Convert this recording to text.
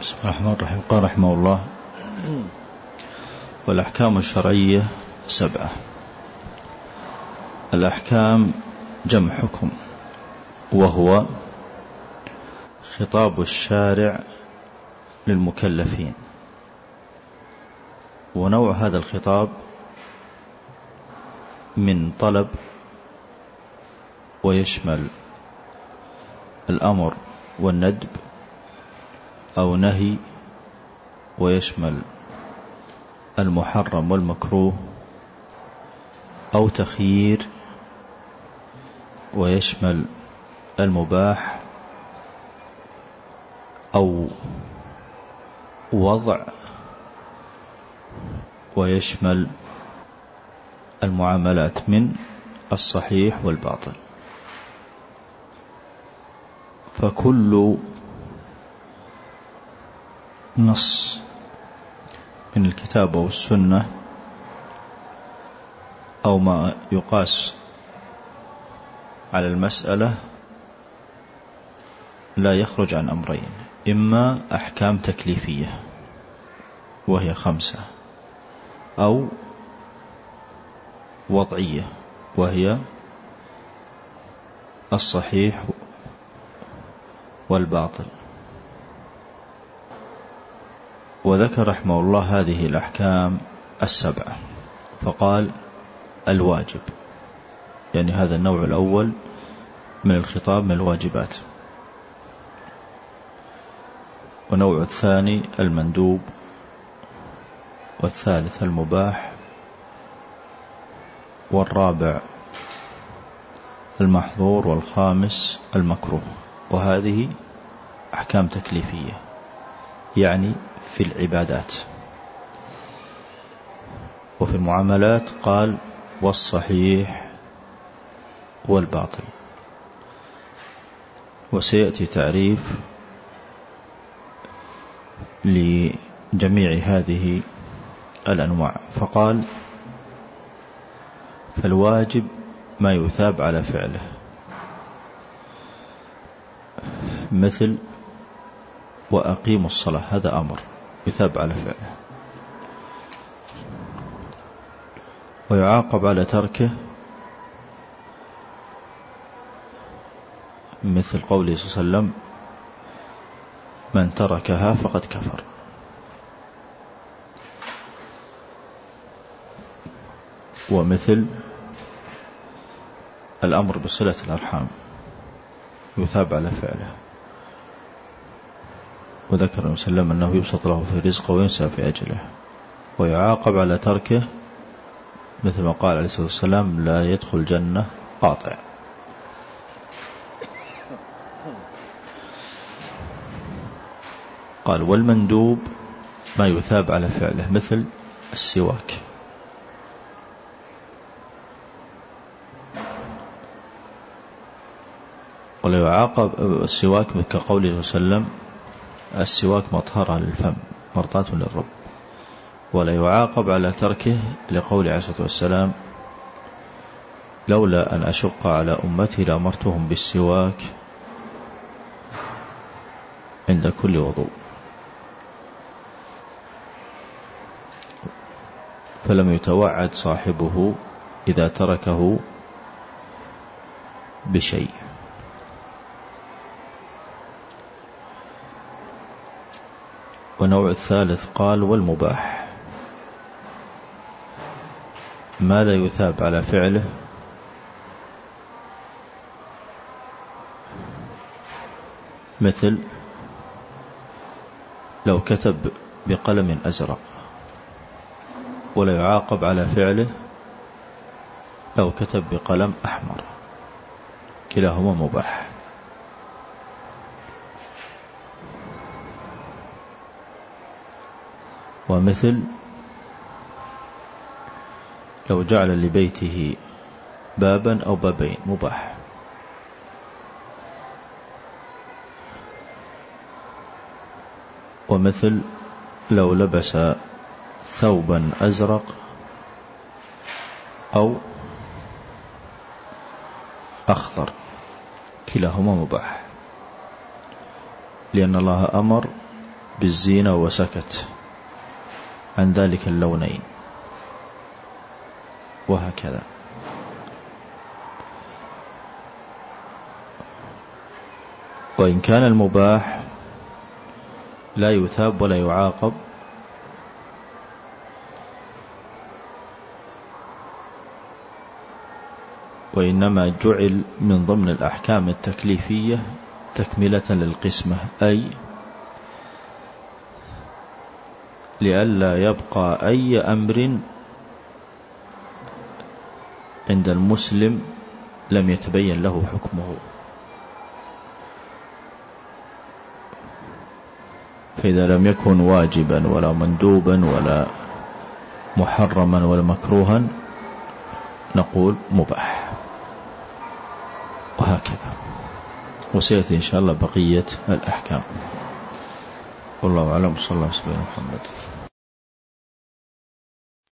بسم الله الرحمن الرحيم. قال رحمه الله والأحكام الشرعية سبعة. الأحكام جمع حكم وهو خطاب الشارع للمكلفين. ونوع هذا الخطاب من طلب ويشمل الأمر والندب أو نهي ويشمل المحرم والمكروه أو تخيير ويشمل المباح أو وضع ويشمل المعاملات من الصحيح والباطل. فكل نص من الكتاب والسنة أو ما يقاس على المسألة لا يخرج عن أمرين إما أحكام تكليفية وهي خمسة أو وضعية وهي الصحيح والباطل. وذكر رحمه الله هذه الأحكام السبعة. فقال الواجب يعني هذا النوع الأول من الخطاب من الواجبات. ونوع الثاني المندوب والثالث المباح والرابع المحظور والخامس المكروه. وهذه أحكام تكليفية. يعني في العبادات. وفي المعاملات قال والصحيح والباطل. وسيأتي تعريف لجميع هذه الأنواع. فقال فالواجب ما يثاب على فعله. مثل وأقيموا الصلاة. هذا أمر يثاب على فعله ويعاقب على تركه مثل قوله صلى الله عليه وسلم من تركها فقد كفر. ومثل الأمر بصلة الأرحام يثاب على فعله. وذكر النبي صلى الله عليه وسلم أنه يبسط له في رزقه وينسى في أجله. ويعاقب على تركه مثل ما قال عليه الصلاة والسلام لا يدخل جنة قاطع. قال والمندوب ما يثاب على فعله مثل السواك. ولا يعاقب السواك كقوله صلى الله عليه وسلم السواك مطهرة للفم مرضاة للرب. ولا يعاقب على تركه لقول عليه الصلاة والسلام لولا أن أشق على أمتي لأمرتهم بالسواك عند كل وضوء. فلم يتوعد صاحبه إذا تركه بشيء. ونوع الثالث قال والمباح. ما لا يثاب على فعله؟ مثل لو كتب بقلم أزرق ولا يعاقب على فعله لو كتب بقلم أحمر. كلاهما مباح. ومثل لو جعل لبيته بابا أو بابين مباح. ومثل لو لبس ثوبا أزرق أو أخضر كلاهما مباح. لأن الله أمر بالزينة وسكت عن ذلك اللونين. وهكذا. وإن كان المباح لا يثاب ولا يعاقب وإنما جعل من ضمن الأحكام التكليفية تكملة للقسمة أي لئلا يبقى أي أمر عند المسلم لم يتبين له حكمه. فإذا لم يكن واجبا ولا مندوبا ولا محرما ولا مكروها نقول مباح. وهكذا. وسيأتي إن شاء الله بقية الأحكام. والله أعلم. صلى الله عليه وسلم محمد.